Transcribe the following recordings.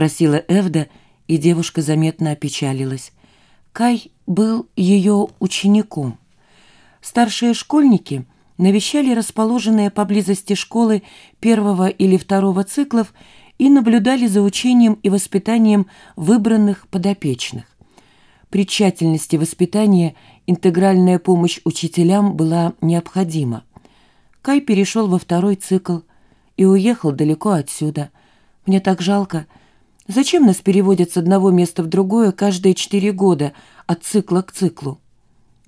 спросила Эвда, и девушка заметно опечалилась. Кай был ее учеником. Старшие школьники навещали расположенные поблизости школы первого или второго циклов и наблюдали за учением и воспитанием выбранных подопечных. При тщательности воспитания интегральная помощь учителям была необходима. Кай перешел во второй цикл и уехал далеко отсюда. Мне так жалко. Зачем нас переводят с одного места в другое каждые четыре года, от цикла к циклу?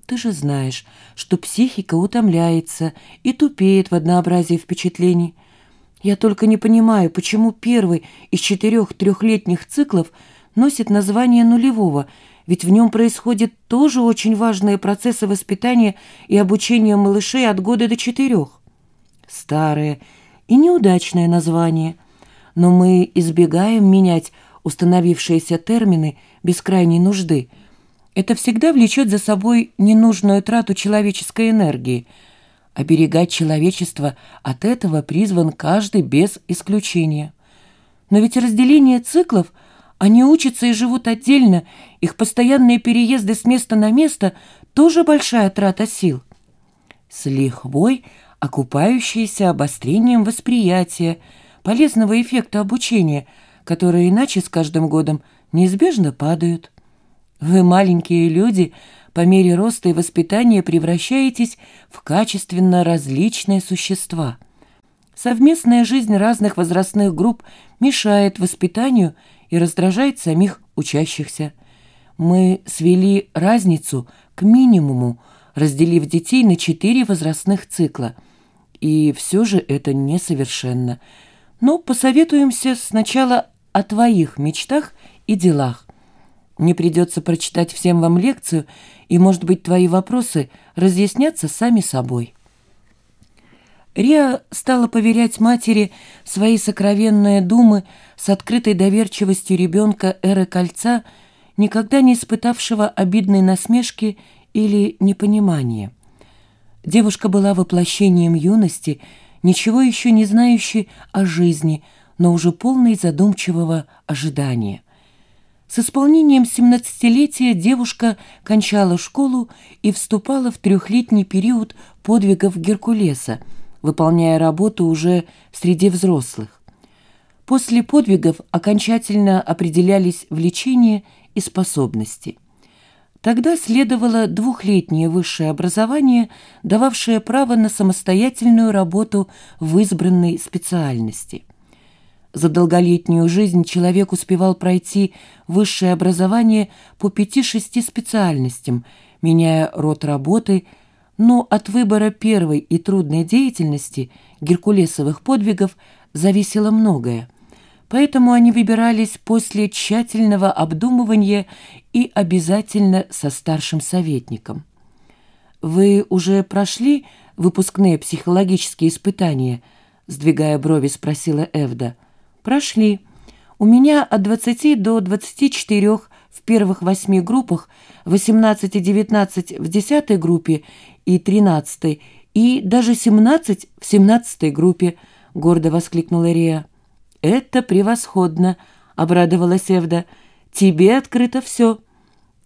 Ты же знаешь, что психика утомляется и тупеет в однообразии впечатлений. Я только не понимаю, почему первый из четырех трехлетних циклов носит название нулевого, ведь в нем происходят тоже очень важные процессы воспитания и обучения малышей от года до четырех. Старое и неудачное название, но мы избегаем менять установившиеся термины без крайней нужды. Это всегда влечет за собой ненужную трату человеческой энергии. Оберегать человечество от этого призван каждый без исключения. Но ведь разделение циклов – они учатся и живут отдельно, их постоянные переезды с места на место – тоже большая трата сил. С лихвой окупающиеся обострением восприятия, полезного эффекта обучения, которые иначе с каждым годом неизбежно падают. Вы, маленькие люди, по мере роста и воспитания превращаетесь в качественно различные существа. Совместная жизнь разных возрастных групп мешает воспитанию и раздражает самих учащихся. Мы свели разницу к минимуму, разделив детей на четыре возрастных цикла – и все же это несовершенно. Но посоветуемся сначала о твоих мечтах и делах. Не придется прочитать всем вам лекцию, и, может быть, твои вопросы разъяснятся сами собой. Риа стала поверять матери свои сокровенные думы с открытой доверчивостью ребенка эры кольца, никогда не испытавшего обидной насмешки или непонимания. Девушка была воплощением юности, ничего еще не знающей о жизни, но уже полной задумчивого ожидания. С исполнением семнадцатилетия девушка кончала школу и вступала в трехлетний период подвигов Геркулеса, выполняя работу уже среди взрослых. После подвигов окончательно определялись влечения и способности. Тогда следовало двухлетнее высшее образование, дававшее право на самостоятельную работу в избранной специальности. За долголетнюю жизнь человек успевал пройти высшее образование по пяти-шести специальностям, меняя род работы, но от выбора первой и трудной деятельности, геркулесовых подвигов, зависело многое поэтому они выбирались после тщательного обдумывания и обязательно со старшим советником. «Вы уже прошли выпускные психологические испытания?» сдвигая брови, спросила Эвда. «Прошли. У меня от 20 до 24 в первых восьми группах, 18 и 19 в десятой группе и 13 и даже 17 в 17 группе», гордо воскликнула Рия. «Это превосходно», — обрадовалась Эвда. «Тебе открыто все.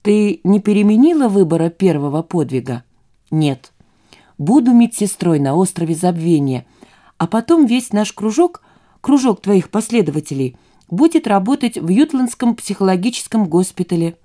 Ты не переменила выбора первого подвига?» «Нет. Буду медсестрой на острове Забвения, а потом весь наш кружок, кружок твоих последователей, будет работать в Ютландском психологическом госпитале».